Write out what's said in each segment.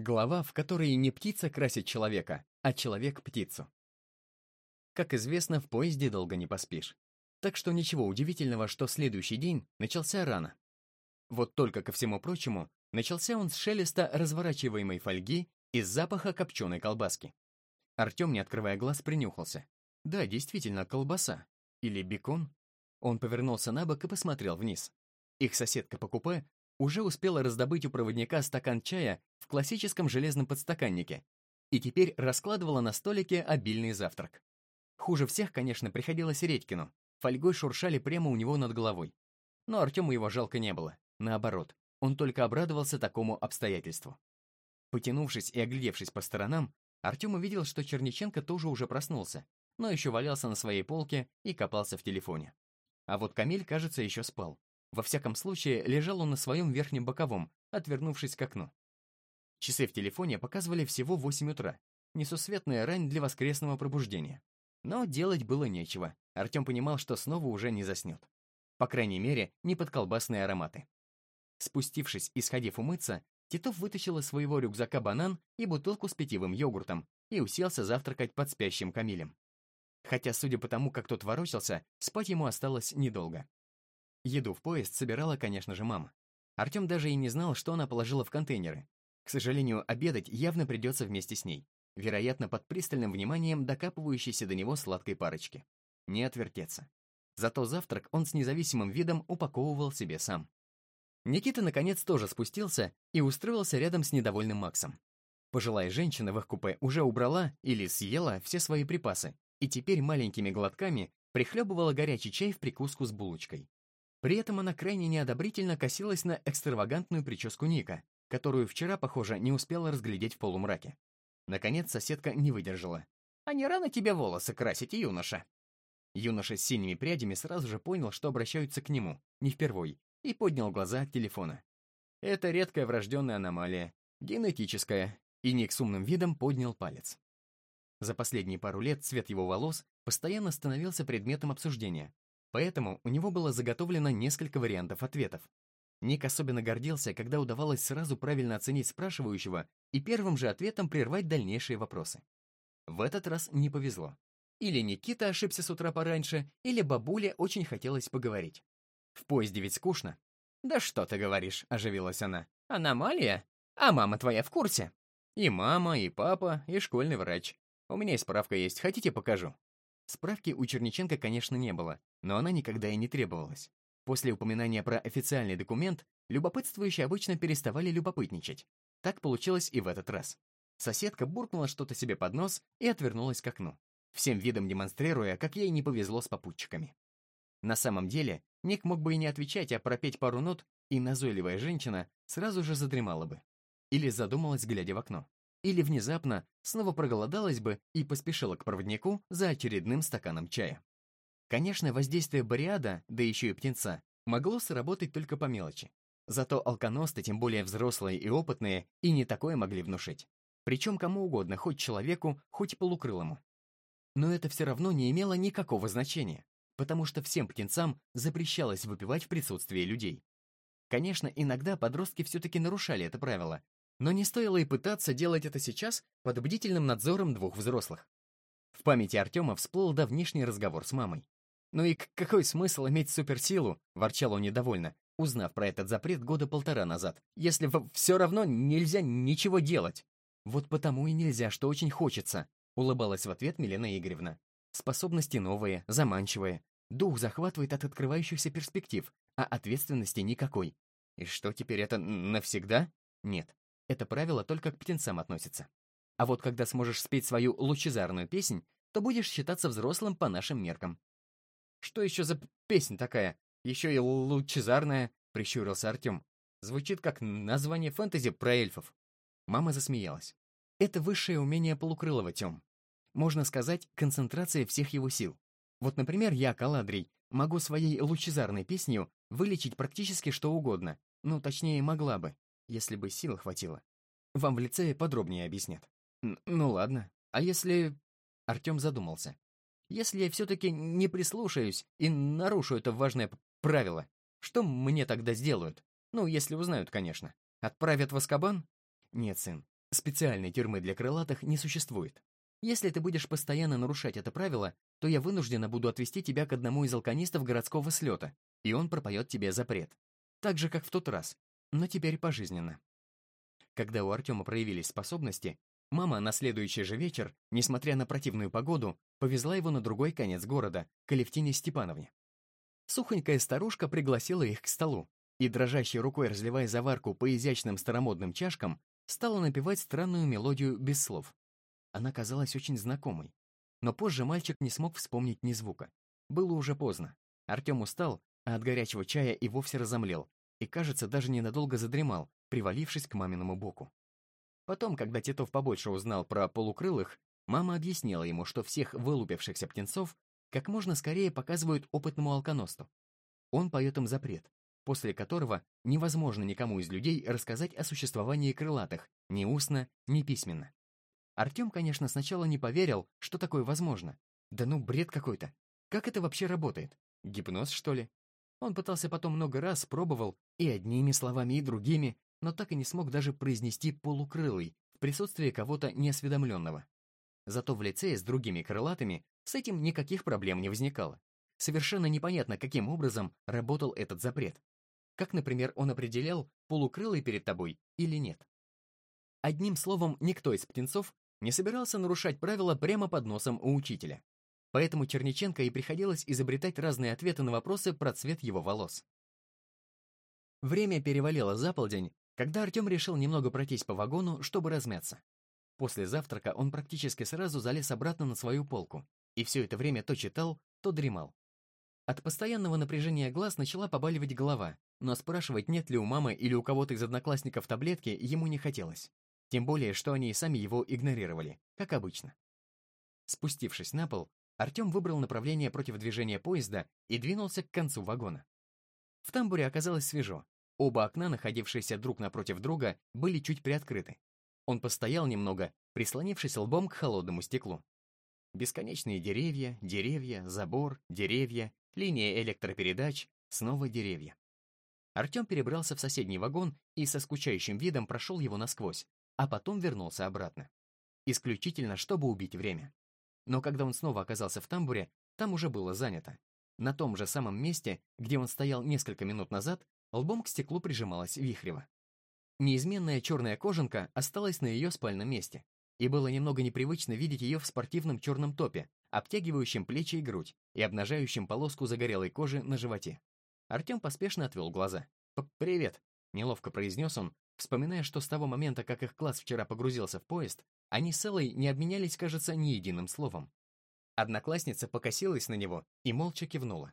Глава, в которой не птица красит человека, а человек птицу. Как известно, в поезде долго не поспишь. Так что ничего удивительного, что следующий день начался рано. Вот только ко всему прочему, начался он с шелеста разворачиваемой фольги и запаха копченой колбаски. Артем, не открывая глаз, принюхался. Да, действительно, колбаса. Или бекон. Он повернулся на бок и посмотрел вниз. Их соседка по купе уже успела раздобыть у проводника стакан чая в классическом железном подстаканнике и теперь раскладывала на столике обильный завтрак. Хуже всех, конечно, приходилось Редькину. Фольгой шуршали прямо у него над головой. Но Артему его жалко не было. Наоборот, он только обрадовался такому обстоятельству. Потянувшись и оглядевшись по сторонам, Артем увидел, что Черниченко тоже уже проснулся, но еще валялся на своей полке и копался в телефоне. А вот Камиль, кажется, еще спал. Во всяком случае, лежал он на своем верхнем боковом, отвернувшись к окну. Часы в телефоне показывали всего 8 утра. Несусветная рань для воскресного пробуждения. Но делать было нечего. Артем понимал, что снова уже не заснет. По крайней мере, не под колбасные ароматы. Спустившись и сходив умыться, Титов вытащил из своего рюкзака банан и бутылку с питьевым йогуртом и уселся завтракать под спящим Камилем. Хотя, судя по тому, как тот ворочался, спать ему осталось недолго. Еду в поезд собирала, конечно же, мама. Артем даже и не знал, что она положила в контейнеры. К сожалению, обедать явно придется вместе с ней, вероятно, под пристальным вниманием докапывающейся до него сладкой парочки. Не отвертеться. Зато завтрак он с независимым видом упаковывал себе сам. Никита, наконец, тоже спустился и устроился рядом с недовольным Максом. Пожилая женщина в их купе уже убрала или съела все свои припасы и теперь маленькими глотками прихлебывала горячий чай в прикуску с булочкой. При этом она крайне неодобрительно косилась на экстравагантную прическу Ника, которую вчера, похоже, не успела разглядеть в полумраке. Наконец соседка не выдержала. «А не рано тебе волосы красить, юноша?» Юноша с синими прядями сразу же понял, что обращаются к нему, не впервой, и поднял глаза от телефона. Это редкая врожденная аномалия, генетическая, и Ник с умным видом поднял палец. За последние пару лет цвет его волос постоянно становился предметом обсуждения, Поэтому у него было заготовлено несколько вариантов ответов. Ник особенно гордился, когда удавалось сразу правильно оценить спрашивающего и первым же ответом прервать дальнейшие вопросы. В этот раз не повезло. Или Никита ошибся с утра пораньше, или бабуле очень хотелось поговорить. В поезде ведь скучно. «Да что ты говоришь», — оживилась она. «Аномалия? А мама твоя в курсе?» «И мама, и папа, и школьный врач. У меня и справка есть, хотите покажу?» Справки у Черниченко, конечно, не было, но она никогда и не требовалась. После упоминания про официальный документ, любопытствующие обычно переставали любопытничать. Так получилось и в этот раз. Соседка буркнула что-то себе под нос и отвернулась к окну, всем видом демонстрируя, как ей не повезло с попутчиками. На самом деле, Ник мог бы и не отвечать, а пропеть пару нот, и назойливая женщина сразу же задремала бы. Или задумалась, глядя в окно или внезапно снова проголодалась бы и поспешила к проводнику за очередным стаканом чая. Конечно, воздействие бариада, да еще и птенца, могло сработать только по мелочи. Зато алконосты, тем более взрослые и опытные, и не такое могли внушить. Причем кому угодно, хоть человеку, хоть полукрылому. Но это все равно не имело никакого значения, потому что всем птенцам запрещалось выпивать в присутствии людей. Конечно, иногда подростки все-таки нарушали это правило, но не стоило и пытаться делать это сейчас под бдительным надзором двух взрослых. В памяти Артема всплыл давнишний разговор с мамой. «Ну и какой смысл иметь суперсилу?» — ворчал он недовольно, узнав про этот запрет года полтора назад, «если все равно нельзя ничего делать». «Вот потому и нельзя, что очень хочется», — улыбалась в ответ Милена Игоревна. «Способности новые, заманчивые. Дух захватывает от открывающихся перспектив, а ответственности никакой. И что теперь это навсегда? Нет, это правило только к птенцам относится. А вот когда сможешь спеть свою лучезарную песнь, то будешь считаться взрослым по нашим меркам. «Что еще за песня такая? Еще и лучезарная?» — прищурился Артем. «Звучит как название фэнтези про эльфов». Мама засмеялась. «Это высшее умение полукрылого, Тем. Можно сказать, концентрация всех его сил. Вот, например, я, Каладрий, могу своей лучезарной песнью вылечить практически что угодно. Ну, точнее, могла бы если бы сил хватило. Вам в лицее подробнее объяснят. ну ладно. А если... Артем задумался. Если я все-таки не прислушаюсь и нарушу это важное правило, что мне тогда сделают? Ну, если узнают, конечно. Отправят в Аскабан? Нет, сын, Специальной тюрьмы для крылатых не существует. Если ты будешь постоянно нарушать это правило, то я вынуждена буду отвести тебя к одному из алканистов городского слета, и он пропоет тебе запрет. Так же, как в тот раз, но теперь пожизненно. Когда у Артема проявились способности, мама на следующий же вечер, несмотря на противную погоду, повезла его на другой конец города, к Алевтине Степановне. Сухонькая старушка пригласила их к столу, и, дрожащей рукой разливая заварку по изящным старомодным чашкам, стала напевать странную мелодию без слов. Она казалась очень знакомой. Но позже мальчик не смог вспомнить ни звука. Было уже поздно. Артем устал, а от горячего чая и вовсе разомлел, и, кажется, даже ненадолго задремал, привалившись к маминому боку. Потом, когда Титов побольше узнал про полукрылых, мама объяснила ему, что всех вылупившихся птенцов как можно скорее показывают опытному алконосту. Он поет им запрет, после которого невозможно никому из людей рассказать о существовании крылатых, ни устно, ни письменно. Артем, конечно, сначала не поверил, что такое возможно. Да ну, бред какой-то. Как это вообще работает? Гипноз, что ли? Он пытался потом много раз, пробовал и одними словами, и другими, но так и не смог даже произнести полукрылый в присутствии кого-то неосведомленного. Зато в лицее с другими крылатыми с этим никаких проблем не возникало. Совершенно непонятно, каким образом работал этот запрет. Как, например, он определял, полукрылый перед тобой или нет. Одним словом, никто из птенцов не собирался нарушать правила прямо под носом у учителя. Поэтому Черниченко и приходилось изобретать разные ответы на вопросы про цвет его волос. Время перевалило за полдень, когда Артем решил немного пройтись по вагону, чтобы размяться. После завтрака он практически сразу залез обратно на свою полку и все это время то читал, то дремал. От постоянного напряжения глаз начала побаливать голова, но спрашивать, нет ли у мамы или у кого-то из одноклассников таблетки, ему не хотелось. Тем более, что они и сами его игнорировали, как обычно. Спустившись на пол, Артем выбрал направление против движения поезда и двинулся к концу вагона. В тамбуре оказалось свежо. Оба окна, находившиеся друг напротив друга, были чуть приоткрыты. Он постоял немного, прислонившись лбом к холодному стеклу. Бесконечные деревья, деревья, забор, деревья, линия электропередач, снова деревья. Артем перебрался в соседний вагон и со скучающим видом прошел его насквозь, а потом вернулся обратно. Исключительно, чтобы убить время. Но когда он снова оказался в тамбуре, там уже было занято. На том же самом месте, где он стоял несколько минут назад, лбом к стеклу прижималась Вихрева. Неизменная черная кожанка осталась на ее спальном месте, и было немного непривычно видеть ее в спортивном черном топе, обтягивающем плечи и грудь и обнажающем полоску загорелой кожи на животе. Артем поспешно отвел глаза. «Привет», — неловко произнес он, вспоминая, что с того момента, как их класс вчера погрузился в поезд, они с Эллой не обменялись, кажется, ни единым словом. Одноклассница покосилась на него и молча кивнула.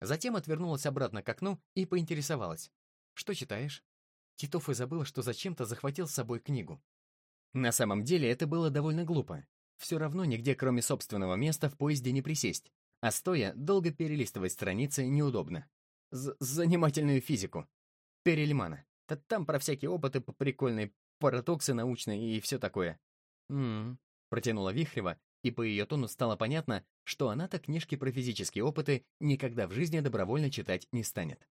Затем отвернулась обратно к окну и поинтересовалась. «Что читаешь?» Титов и забыл, что зачем-то захватил с собой книгу. На самом деле это было довольно глупо. Все равно нигде, кроме собственного места, в поезде не присесть, а стоя долго перелистывать страницы неудобно. З Занимательную физику. Перельмана. Да там про всякие опыты прикольные, парадоксы научные и все такое. «М-м-м», протянула Вихрева, и по ее тону стало понятно, что она-то книжки про физические опыты никогда в жизни добровольно читать не станет.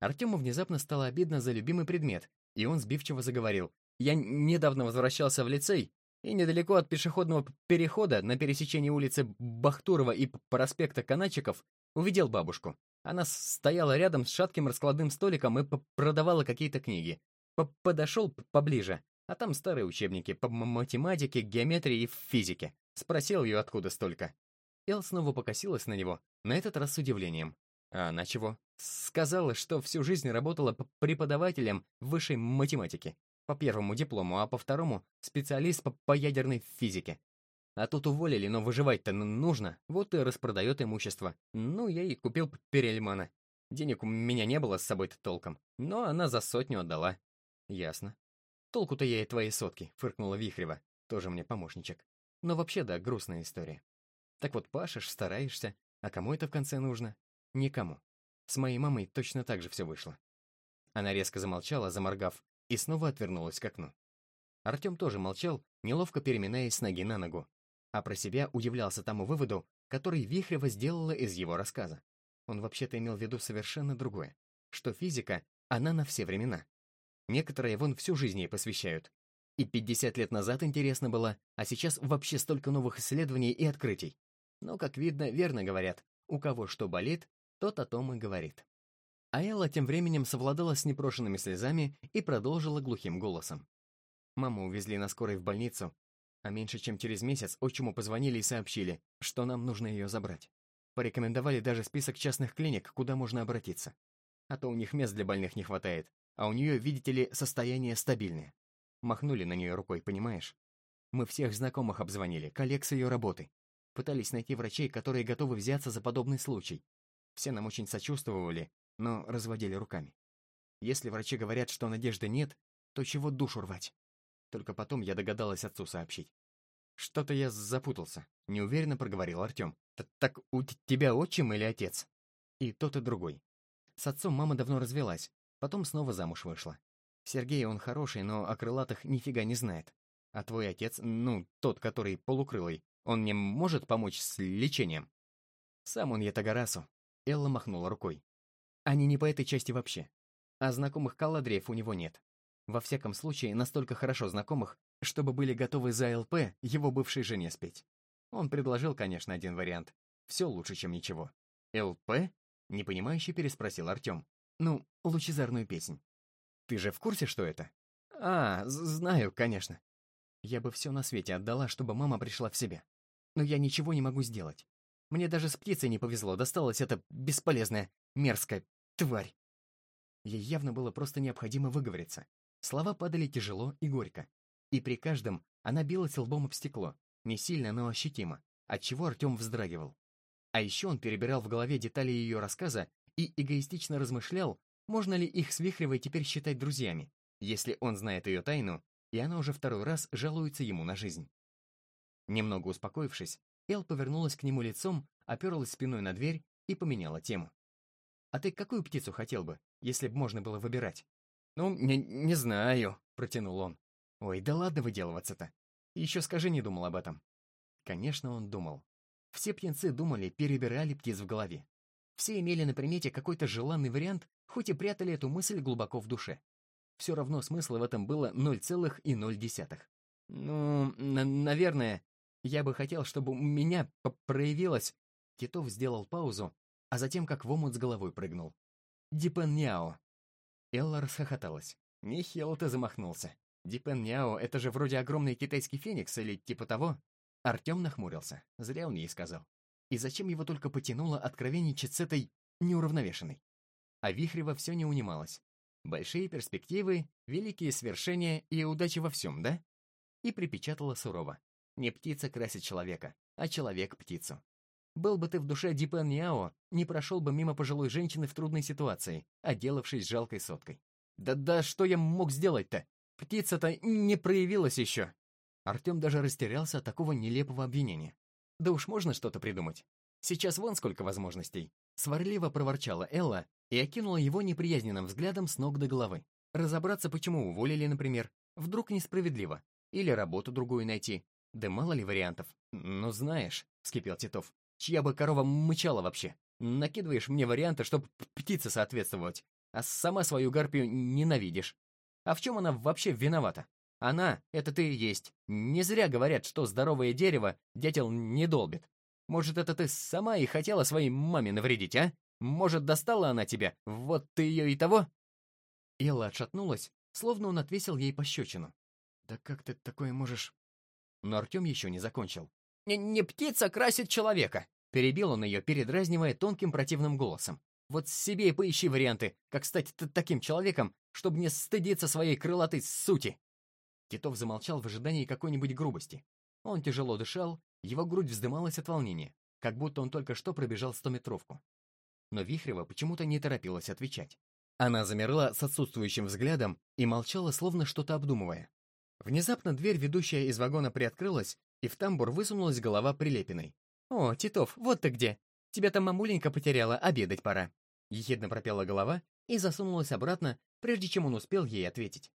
Артему внезапно стало обидно за любимый предмет, и он сбивчиво заговорил. «Я недавно возвращался в лицей, и недалеко от пешеходного перехода на пересечении улицы Бахтурова и проспекта Каначиков увидел бабушку. Она стояла рядом с шатким раскладным столиком и продавала какие-то книги. П Подошел поближе, а там старые учебники по математике, геометрии и физике. Спросил ее, откуда столько. Эл снова покосилась на него, на этот раз с удивлением. А она чего? Сказала, что всю жизнь работала преподавателем высшей математики. По первому диплому, а по второму — специалист по, по ядерной физике. А тут уволили, но выживать-то нужно, вот и распродает имущество. Ну, я и купил Перельмана. Денег у меня не было с собой-то толком, но она за сотню отдала. Ясно. Толку-то я и твои сотки, фыркнула Вихрева, тоже мне помощничек. Но вообще, да, грустная история. Так вот, пашешь, стараешься, а кому это в конце нужно? Никому. С моей мамой точно так же все вышло. Она резко замолчала, заморгав, и снова отвернулась к окну. Артем тоже молчал, неловко переминаясь с ноги на ногу, а про себя удивлялся тому выводу, который Вихрева сделала из его рассказа. Он вообще-то имел в виду совершенно другое, что физика, она на все времена. Некоторые вон всю жизнь ей посвящают. И 50 лет назад интересно было, а сейчас вообще столько новых исследований и открытий. Но, как видно, верно говорят, у кого что болит, тот о том и говорит. А Элла тем временем совладала с непрошенными слезами и продолжила глухим голосом. Маму увезли на скорой в больницу, а меньше чем через месяц отчиму позвонили и сообщили, что нам нужно ее забрать. Порекомендовали даже список частных клиник, куда можно обратиться. А то у них мест для больных не хватает, а у нее, видите ли, состояние стабильное. Махнули на нее рукой, понимаешь? Мы всех знакомых обзвонили, коллег с ее работы. Пытались найти врачей, которые готовы взяться за подобный случай. Все нам очень сочувствовали, но разводили руками. Если врачи говорят, что надежды нет, то чего душу рвать? Только потом я догадалась отцу сообщить. «Что-то я запутался», — неуверенно проговорил Артем. «Так у тебя отчим или отец?» И тот, и другой. С отцом мама давно развелась, потом снова замуж вышла. Сергей, он хороший, но о крылатых нифига не знает. А твой отец, ну, тот, который полукрылый, он мне может помочь с лечением? Сам он Ятагарасу. Элла махнула рукой. Они не по этой части вообще. А знакомых Каладреев у него нет. Во всяком случае, настолько хорошо знакомых, чтобы были готовы за ЛП его бывшей жене спеть. Он предложил, конечно, один вариант. Все лучше, чем ничего. «ЛП?» — непонимающе переспросил Артем. «Ну, лучезарную песнь. Ты же в курсе, что это?» «А, знаю, конечно. Я бы все на свете отдала, чтобы мама пришла в себя. Но я ничего не могу сделать. Мне даже с птицей не повезло, досталась эта бесполезная, мерзкая тварь. Ей явно было просто необходимо выговориться. Слова падали тяжело и горько. И при каждом она билась лбом об стекло, не сильно, но ощутимо, отчего Артем вздрагивал. А еще он перебирал в голове детали ее рассказа и эгоистично размышлял, можно ли их с Вихревой теперь считать друзьями, если он знает ее тайну, и она уже второй раз жалуется ему на жизнь. Немного успокоившись, Эл повернулась к нему лицом, оперлась спиной на дверь и поменяла тему. «А ты какую птицу хотел бы, если б можно было выбирать?» «Ну, не, не знаю», — протянул он. «Ой, да ладно выделываться-то. Еще скажи, не думал об этом». Конечно, он думал. Все птенцы думали, перебирали птиц в голове. Все имели на примете какой-то желанный вариант, хоть и прятали эту мысль глубоко в душе. Все равно смысла в этом было 0,0. Ну, наверное, я бы хотел, чтобы у меня проявилось... Титов сделал паузу, а затем как в омут с головой прыгнул. Дипен Няо. Элла расхохоталась. Нехило ты замахнулся. Дипен Няо — это же вроде огромный китайский феникс или типа того. Артем нахмурился. Зря он ей сказал. И зачем его только потянуло откровенничать с этой неуравновешенной? А Вихрева все не унималась. Большие перспективы, великие свершения и удачи во всем, да? И припечатала сурово. Не птица красит человека, а человек птицу. Был бы ты в душе Дипен Няо, не прошел бы мимо пожилой женщины в трудной ситуации, отделавшись жалкой соткой. Да-да, что я мог сделать-то? Птица-то не проявилась еще. Артем даже растерялся от такого нелепого обвинения. Да уж можно что-то придумать. Сейчас вон сколько возможностей. Сварливо проворчала Элла и окинула его неприязненным взглядом с ног до головы. Разобраться, почему уволили, например. Вдруг несправедливо. Или работу другую найти. Да мало ли вариантов. Ну знаешь, вскипел Титов, Чья бы корова мычала вообще? Накидываешь мне варианты, чтобы птице соответствовать, а сама свою гарпию ненавидишь. А в чем она вообще виновата? Она — это ты и есть. Не зря говорят, что здоровое дерево дятел не долбит. Может, это ты сама и хотела своей маме навредить, а? Может, достала она тебя? Вот ты ее и того?» Элла отшатнулась, словно он отвесил ей пощечину. «Да как ты такое можешь...» Но Артем еще не закончил. «Не, птица красит человека!» Перебил он ее, передразнивая тонким противным голосом. «Вот себе и поищи варианты, как стать таким человеком, чтобы не стыдиться своей крылатой сути!» Титов замолчал в ожидании какой-нибудь грубости. Он тяжело дышал, его грудь вздымалась от волнения, как будто он только что пробежал стометровку. Но Вихрева почему-то не торопилась отвечать. Она замерла с отсутствующим взглядом и молчала, словно что-то обдумывая. Внезапно дверь, ведущая из вагона, приоткрылась, и в тамбур высунулась голова Прилепиной. «О, Титов, вот ты где! Тебя там мамуленька потеряла, обедать пора!» Ехидно пропела голова и засунулась обратно, прежде чем он успел ей ответить.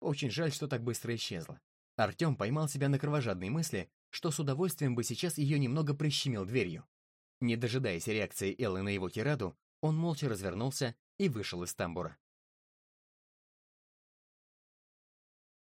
Очень жаль, что так быстро исчезла. Артем поймал себя на кровожадной мысли, что с удовольствием бы сейчас ее немного прищемил дверью. Не дожидаясь реакции Эллы на его тираду, он молча развернулся и вышел из тамбура.